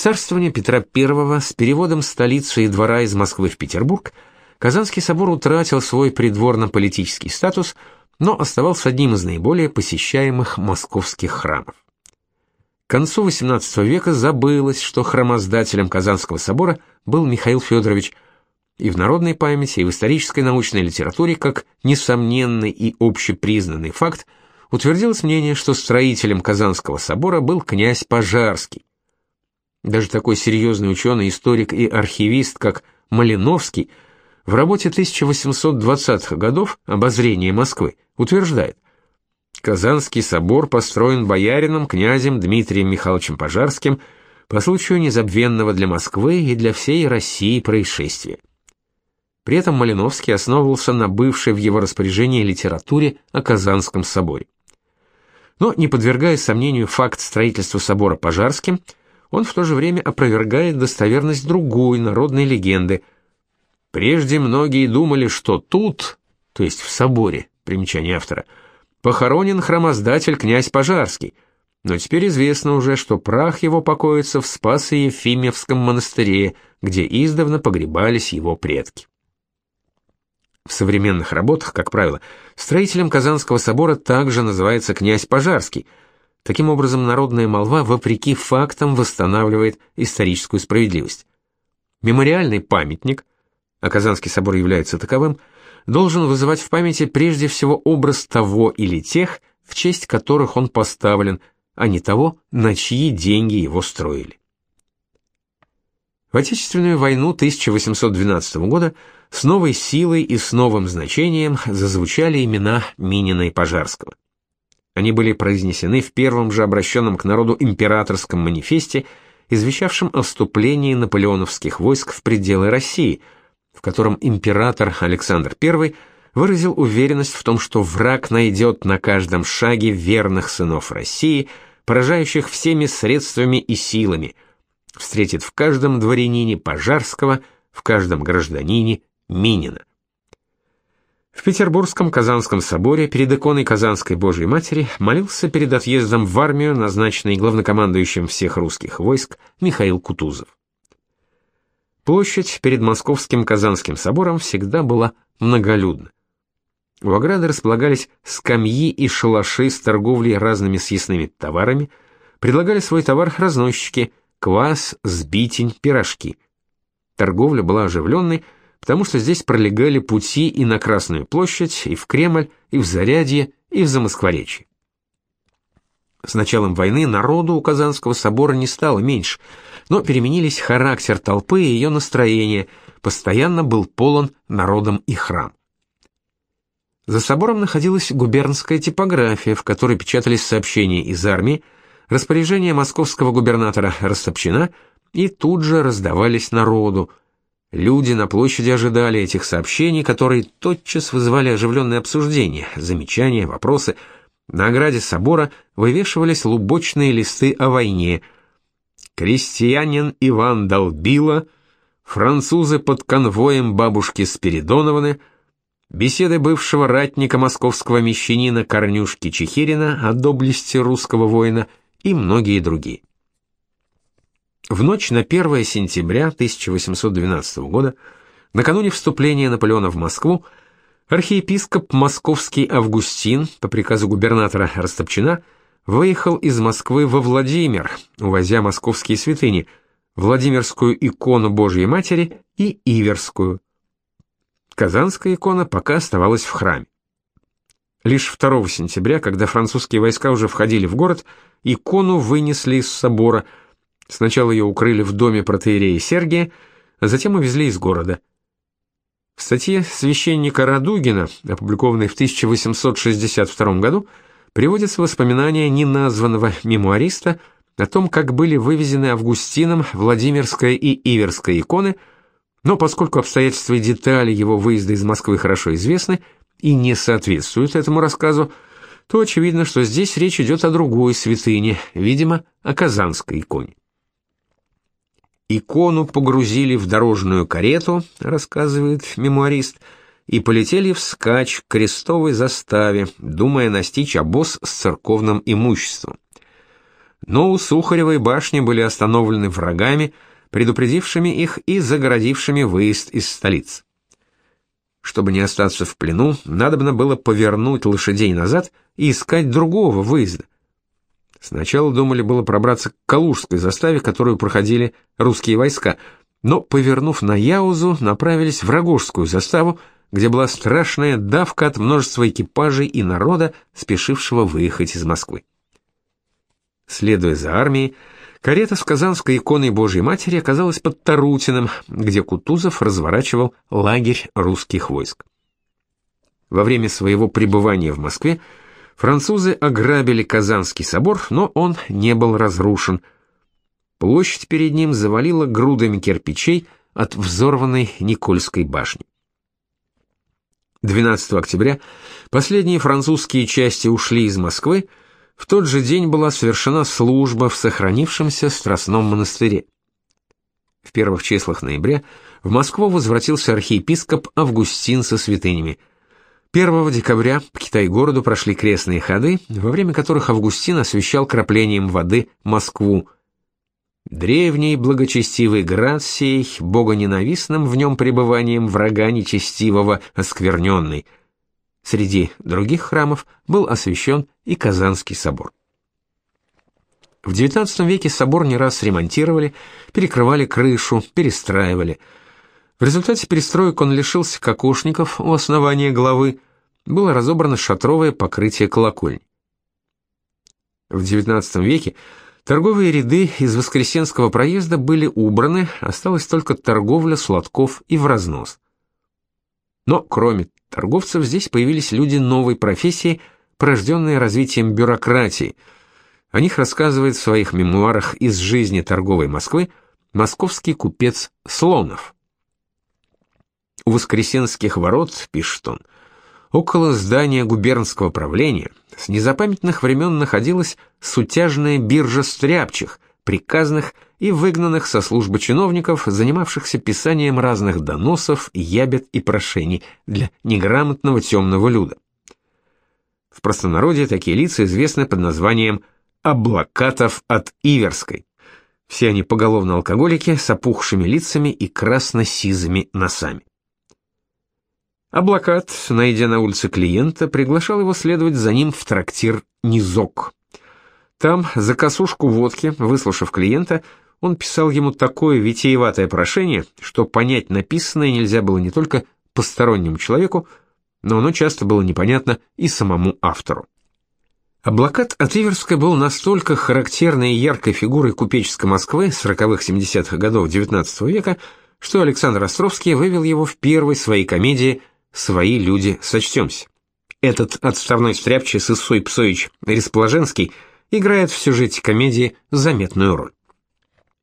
царствование Петра I с переводом столицы и двора из Москвы в Петербург Казанский собор утратил свой придворно-политический статус, но оставался одним из наиболее посещаемых московских храмов. К концу XVIII века забылось, что храмоздателем Казанского собора был Михаил Федорович, и в народной памяти, и в исторической научной литературе, как несомненный и общепризнанный факт, утвердилось мнение, что строителем Казанского собора был князь Пожарский. Даже такой серьезный ученый, историк и архивист, как Малиновский, в работе 1820-х годов «Обозрение Москвы» утверждает, Казанский собор построен боярином князем Дмитрием Михайловичем Пожарским по случаю незабвенного для Москвы и для всей России происшествия. При этом Малиновский основывался на бывшей в его распоряжении литературе о Казанском соборе. Но не подвергая сомнению факт строительства собора Пожарским, он в то же время опровергает достоверность другой народной легенды. Прежде многие думали, что тут, то есть в соборе, примечание автора, похоронен храмоздатель князь Пожарский, но теперь известно уже, что прах его покоится в Спасо-Ефимевском монастыре, где издавна погребались его предки. В современных работах, как правило, строителем Казанского собора также называется князь Пожарский. Таким образом, народная молва, вопреки фактам, восстанавливает историческую справедливость. Мемориальный памятник, а Казанский собор является таковым, должен вызывать в памяти прежде всего образ того или тех, в честь которых он поставлен, а не того, на чьи деньги его строили. В Отечественную войну 1812 года с новой силой и с новым значением зазвучали имена Минина и Пожарского. Они были произнесены в первом же обращенном к народу императорском манифесте, извещавшем о вступлении наполеоновских войск в пределы России, в котором император Александр I выразил уверенность в том, что враг найдет на каждом шаге верных сынов России, поражающих всеми средствами и силами, встретит в каждом дворянине Пожарского, в каждом гражданине Минина. В Петербургском Казанском соборе перед иконой Казанской Божьей Матери молился перед отъездом в армию назначенный главнокомандующим всех русских войск Михаил Кутузов. Площадь перед Московским Казанским собором всегда была многолюдна. У ограды располагались скамьи и шалаши с торговлей разными съестными товарами, предлагали свой товар разносчики – квас, сбитень, пирожки. Торговля была оживленной, потому что здесь пролегали пути и на Красную площадь, и в Кремль, и в Зарядье, и в Замоскворечье. С началом войны народу у Казанского собора не стало меньше, но переменились характер толпы и ее настроение, постоянно был полон народом и храм. За собором находилась губернская типография, в которой печатались сообщения из армии, распоряжения московского губернатора Растопчина и тут же раздавались народу, Люди на площади ожидали этих сообщений, которые тотчас вызывали оживленные обсуждения, замечания, вопросы. На ограде собора вывешивались лубочные листы о войне. Крестьянин Иван Долбила, французы под конвоем бабушки Спиридоновны, беседы бывшего ратника московского мещанина Корнюшки Чехирина о доблести русского воина и многие другие. В ночь на 1 сентября 1812 года, накануне вступления Наполеона в Москву, архиепископ московский Августин по приказу губернатора Растопчина выехал из Москвы во Владимир, увозя московские святыни, Владимирскую икону Божьей Матери и Иверскую. Казанская икона пока оставалась в храме. Лишь 2 сентября, когда французские войска уже входили в город, икону вынесли из собора – Сначала ее укрыли в доме протеерея Сергия, а затем увезли из города. В статье священника Радугина, опубликованной в 1862 году, приводятся воспоминания неназванного мемуариста о том, как были вывезены Августином Владимирская и Иверская иконы, но поскольку обстоятельства и детали его выезда из Москвы хорошо известны и не соответствуют этому рассказу, то очевидно, что здесь речь идет о другой святыне, видимо, о Казанской иконе. Икону погрузили в дорожную карету, рассказывает мемуарист, и полетели вскачь к крестовой заставе, думая настичь обоз с церковным имуществом. но у Сухаревой башни были остановлены врагами, предупредившими их и загородившими выезд из столицы. Чтобы не остаться в плену, надобно было повернуть лошадей назад и искать другого выезда. Сначала думали было пробраться к Калужской заставе, которую проходили русские войска, но, повернув на Яузу, направились в Рогожскую заставу, где была страшная давка от множества экипажей и народа, спешившего выехать из Москвы. Следуя за армией, карета с Казанской иконой Божьей Матери оказалась под Тарутиным, где Кутузов разворачивал лагерь русских войск. Во время своего пребывания в Москве французы ограбили Казанский собор, но он не был разрушен. Площадь перед ним завалила грудами кирпичей от взорванной Никольской башни. 12 октября последние французские части ушли из Москвы, в тот же день была совершена служба в сохранившемся Страстном монастыре. В первых числах ноября в Москву возвратился архиепископ Августин со святынями. 1 декабря по Китай-городу прошли крестные ходы, во время которых Августин освещал краплением воды Москву – Древний благочестивый град сей, богоненавистным в нем пребыванием врага нечестивого оскверненный. Среди других храмов был освящен и Казанский собор. В XIX веке собор не раз ремонтировали, перекрывали крышу, перестраивали. В результате перестроек он лишился кокошников у основания главы, было разобрано шатровое покрытие колокольни. В XIX веке Торговые ряды из Воскресенского проезда были убраны, осталась только торговля сладков и в разнос. Но кроме торговцев здесь появились люди новой профессии, порожденные развитием бюрократии. О них рассказывает в своих мемуарах из жизни торговой Москвы московский купец Слонов. У Воскресенских ворот, пишет он, около здания губернского правления с незапамятных времен находилась сутяжная биржа стряпчих, приказных и выгнанных со службы чиновников, занимавшихся писанием разных доносов, ябед и прошений для неграмотного темного люда. В простонародье такие лица известны под названием «облакатов от Иверской». Все они поголовно алкоголики с опухшими лицами и красно-сизыми носами. Облакат, найдя на улице клиента, приглашал его следовать за ним в трактир «Низок». Там, за косушку водки, выслушав клиента, он писал ему такое витиеватое прошение, что понять написанное нельзя было не только постороннему человеку, но оно часто было непонятно и самому автору. Облакат от Иверска был настолько характерной и яркой фигурой купеческой Москвы 40-х-70-х годов XIX века, что Александр Островский вывел его в первой своей комедии свои люди, сочтемся. Этот отставной стряпчий Сысой Псович Ресположенский играет в сюжете комедии заметную роль.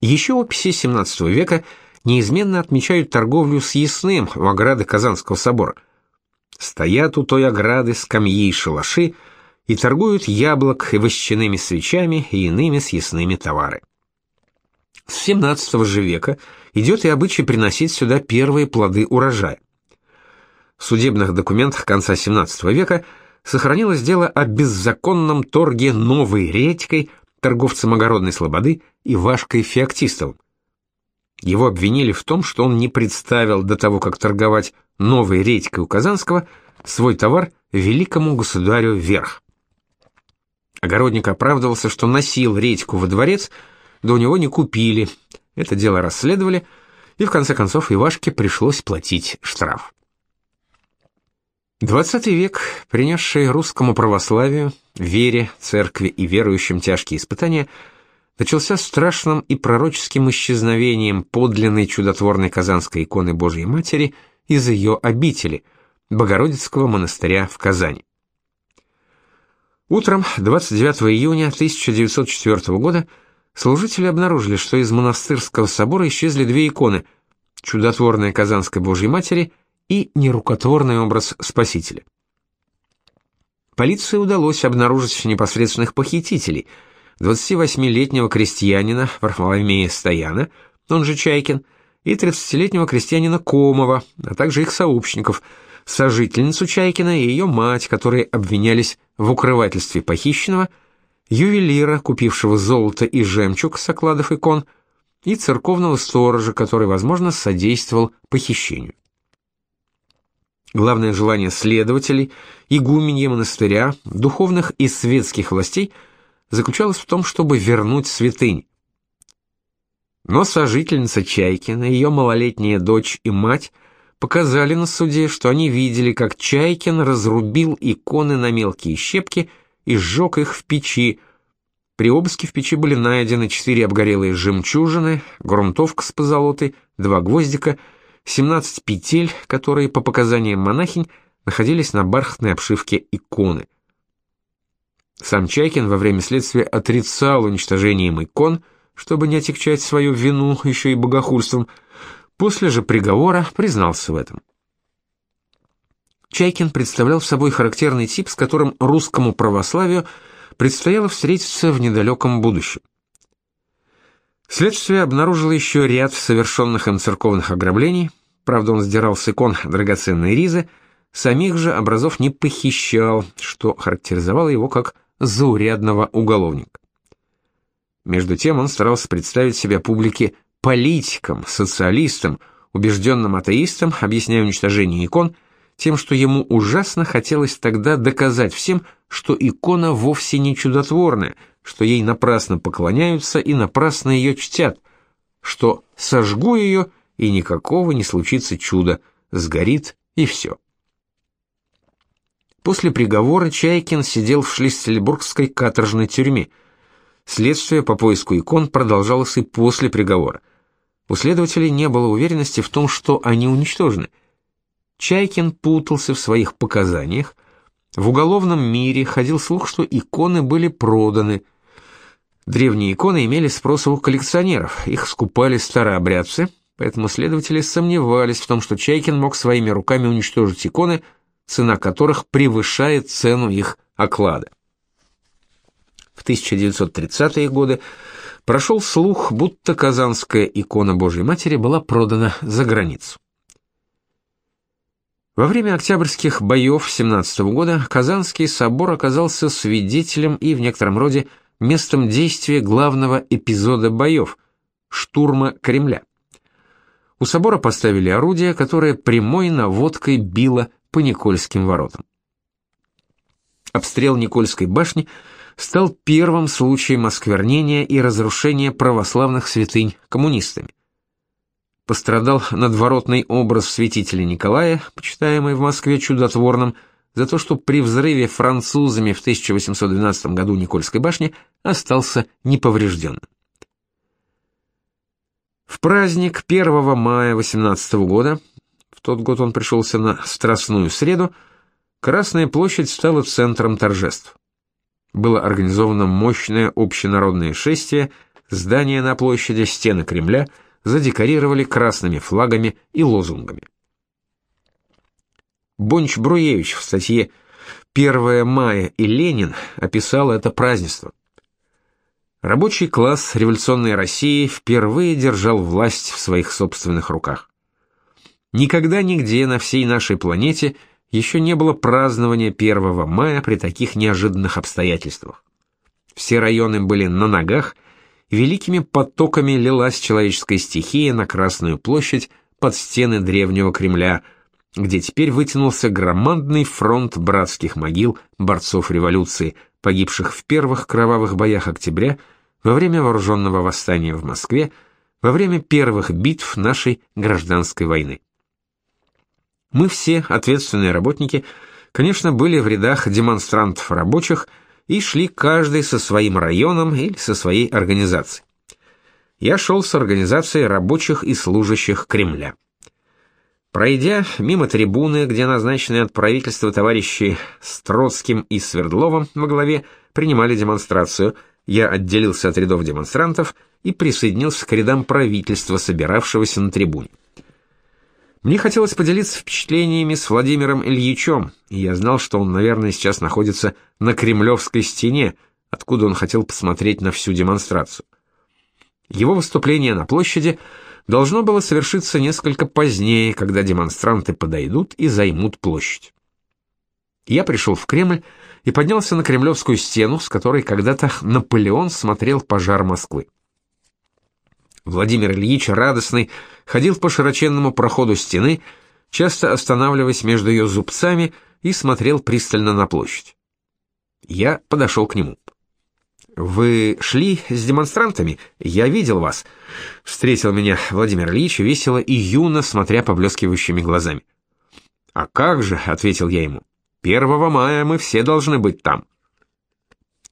Еще описи XVII века неизменно отмечают торговлю с ясным в ограды Казанского собора. Стоят у той ограды скамьи и шалаши и торгуют яблок и вощаными свечами и иными съестными товары. С XVII же века идет и обычай приносить сюда первые плоды урожая. В судебных документах конца XVII века сохранилось дело о беззаконном торге новой редькой торговцем огородной слободы Ивашкой Феоктистовым. Его обвинили в том, что он не представил до того, как торговать новой редькой у Казанского, свой товар великому государю вверх. Огородник оправдывался, что носил редьку во дворец, да у него не купили. Это дело расследовали, и в конце концов Ивашке пришлось платить штраф. XX век, принесший русскому православию, вере, церкви и верующим тяжкие испытания, начался страшным и пророческим исчезновением подлинной чудотворной казанской иконы Божьей Матери из ее обители, Богородицкого монастыря в Казани. Утром 29 июня 1904 года служители обнаружили, что из монастырского собора исчезли две иконы – чудотворная Казанской Божьей Матери – и нерукотворный образ Спасителя. Полиции удалось обнаружить непосредственных похитителей – 28-летнего крестьянина Варфоломея Стояна, он же Чайкин, и 30-летнего крестьянина Комова, а также их сообщников, сожительницу Чайкина и ее мать, которые обвинялись в укрывательстве похищенного, ювелира, купившего золото и жемчуг с окладов икон, и церковного сторожа, который, возможно, содействовал похищению. Главное желание следователей, игуменья монастыря, духовных и светских властей заключалось в том, чтобы вернуть святынь. Но сожительница Чайкина, ее малолетняя дочь и мать показали на суде, что они видели, как Чайкин разрубил иконы на мелкие щепки и сжег их в печи. При обыске в печи были найдены четыре обгорелые жемчужины, грунтовка с позолотой, два гвоздика — 17 петель, которые, по показаниям монахинь, находились на бархатной обшивке иконы. Сам Чайкин во время следствия отрицал уничтожение икон, чтобы не отягчать свою вину еще и богохульством, после же приговора признался в этом. Чайкин представлял собой характерный тип, с которым русскому православию предстояло встретиться в недалеком будущем. Следствие обнаружило еще ряд совершенных им церковных ограблений, правда он сдирал с икон драгоценные ризы, самих же образов не похищал, что характеризовало его как заурядного уголовника. Между тем он старался представить себя публике политиком, социалистом, убежденным атеистом, объясняя уничтожение икон тем, что ему ужасно хотелось тогда доказать всем, что икона вовсе не чудотворная, что ей напрасно поклоняются и напрасно ее чтят, что сожгу ее, и никакого не случится чуда, сгорит и все. После приговора Чайкин сидел в Шлиссельбургской каторжной тюрьме. Следствие по поиску икон продолжалось и после приговора. У следователей не было уверенности в том, что они уничтожены. Чайкин путался в своих показаниях. В уголовном мире ходил слух, что иконы были проданы – Древние иконы имели спрос у коллекционеров, их скупали старообрядцы, поэтому следователи сомневались в том, что Чайкин мог своими руками уничтожить иконы, цена которых превышает цену их оклада. В 1930-е годы прошел слух, будто казанская икона Божьей Матери была продана за границу. Во время октябрьских боев 17 года Казанский собор оказался свидетелем и в некотором роде местом действия главного эпизода боев – штурма Кремля. У собора поставили орудие, которое прямой наводкой било по Никольским воротам. Обстрел Никольской башни стал первым случаем осквернения и разрушения православных святынь коммунистами. Пострадал надворотный образ святителя Николая, почитаемый в Москве чудотворным, за то, что при взрыве французами в 1812 году Никольской башни остался неповрежденным. В праздник 1 мая 18 года, в тот год он пришелся на Страстную среду, Красная площадь стала центром торжеств. Было организовано мощное общенародное шествие, здания на площади, стены Кремля задекорировали красными флагами и лозунгами. Бонч Бруевич в статье «1 мая и Ленин» описал это празднество. Рабочий класс революционной России впервые держал власть в своих собственных руках. Никогда нигде на всей нашей планете еще не было празднования 1 мая при таких неожиданных обстоятельствах. Все районы были на ногах, великими потоками лилась человеческая стихия на Красную площадь под стены древнего Кремля – где теперь вытянулся громадный фронт братских могил борцов революции, погибших в первых кровавых боях октября, во время вооруженного восстания в Москве, во время первых битв нашей гражданской войны. Мы все, ответственные работники, конечно, были в рядах демонстрантов рабочих и шли каждый со своим районом или со своей организацией. Я шел с организацией рабочих и служащих Кремля. Пройдя мимо трибуны, где назначенные от правительства товарищи с и Свердловым во главе принимали демонстрацию, я отделился от рядов демонстрантов и присоединился к рядам правительства, собиравшегося на трибуне. Мне хотелось поделиться впечатлениями с Владимиром Ильичем, и я знал, что он, наверное, сейчас находится на Кремлевской стене, откуда он хотел посмотреть на всю демонстрацию. Его выступление на площади – должно было совершиться несколько позднее, когда демонстранты подойдут и займут площадь. Я пришел в Кремль и поднялся на Кремлевскую стену, с которой когда-то Наполеон смотрел пожар Москвы. Владимир Ильич, радостный, ходил по широченному проходу стены, часто останавливаясь между ее зубцами и смотрел пристально на площадь. Я подошел к нему. «Вы шли с демонстрантами? Я видел вас», — встретил меня Владимир Ильич весело и юно, смотря поблескивающими глазами. «А как же», — ответил я ему, — «1 мая мы все должны быть там».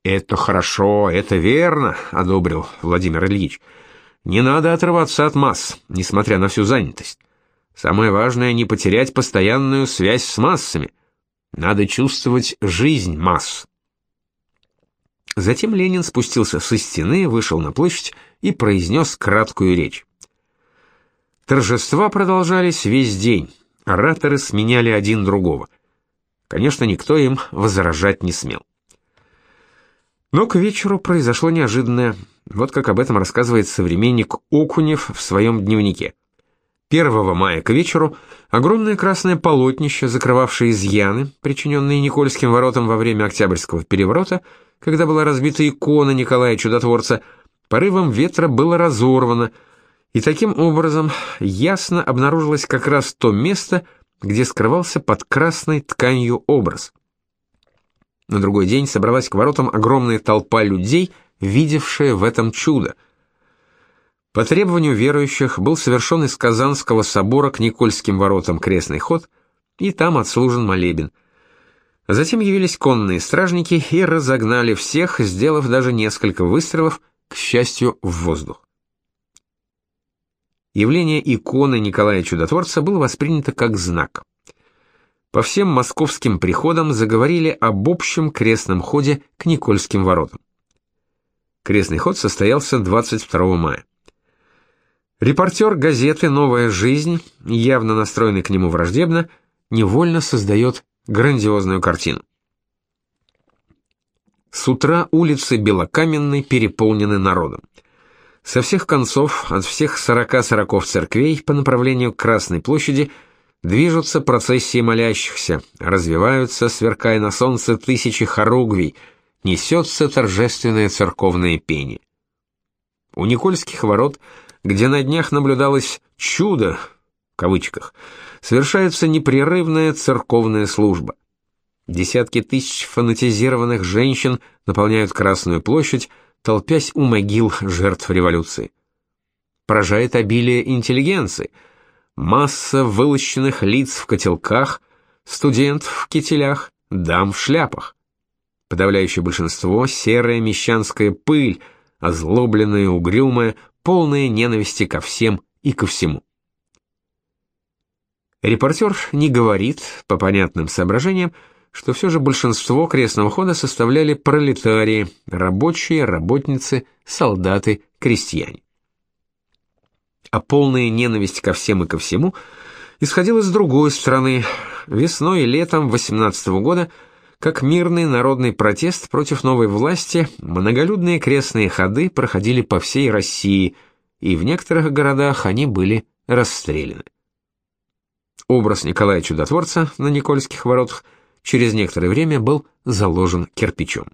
«Это хорошо, это верно», — одобрил Владимир Ильич. «Не надо отрываться от масс, несмотря на всю занятость. Самое важное — не потерять постоянную связь с массами. Надо чувствовать жизнь масс». Затем Ленин спустился со стены, вышел на площадь и произнес краткую речь. Торжества продолжались весь день. Ораторы сменяли один другого. Конечно, никто им возражать не смел. Но к вечеру произошло неожиданное. Вот как об этом рассказывает современник Окунев в своем дневнике. 1 мая к вечеру огромное красное полотнище, закрывавшее изъяны, причиненные Никольским воротам во время Октябрьского переворота, когда была разбита икона Николая Чудотворца, порывом ветра было разорвано, и таким образом ясно обнаружилось как раз то место, где скрывался под красной тканью образ. На другой день собралась к воротам огромная толпа людей, видевшая в этом чудо. По требованию верующих был совершен из Казанского собора к Никольским воротам крестный ход, и там отслужен молебен – Затем явились конные стражники и разогнали всех, сделав даже несколько выстрелов, к счастью, в воздух. Явление иконы Николая Чудотворца было воспринято как знак. По всем московским приходам заговорили об общем крестном ходе к Никольским воротам. Крестный ход состоялся 22 мая. Репортер газеты «Новая жизнь», явно настроенный к нему враждебно, невольно создает грандиозную картину. С утра улицы Белокаменной переполнены народом. Со всех концов, от всех сорока сороков церквей по направлению к Красной площади движутся процессии молящихся, развиваются, сверкая на солнце тысячи хоругвий, несется торжественное церковное пение. У Никольских ворот, где на днях наблюдалось «чудо», в кавычках, совершается непрерывная церковная служба. Десятки тысяч фанатизированных женщин наполняют Красную площадь, толпясь у могил жертв революции. Поражает обилие интеллигенции, масса вылощенных лиц в котелках, студентов в кителях, дам в шляпах. Подавляющее большинство — серая мещанская пыль, озлобленная, угрюмая, полная ненависти ко всем и ко всему. Репортер не говорит, по понятным соображениям, что все же большинство крестного хода составляли пролетарии, рабочие, работницы, солдаты, крестьяне. А полная ненависть ко всем и ко всему исходила с другой стороны. Весной и летом 18 -го года, как мирный народный протест против новой власти, многолюдные крестные ходы проходили по всей России, и в некоторых городах они были расстреляны. Образ Николая Чудотворца на Никольских воротах через некоторое время был заложен кирпичом.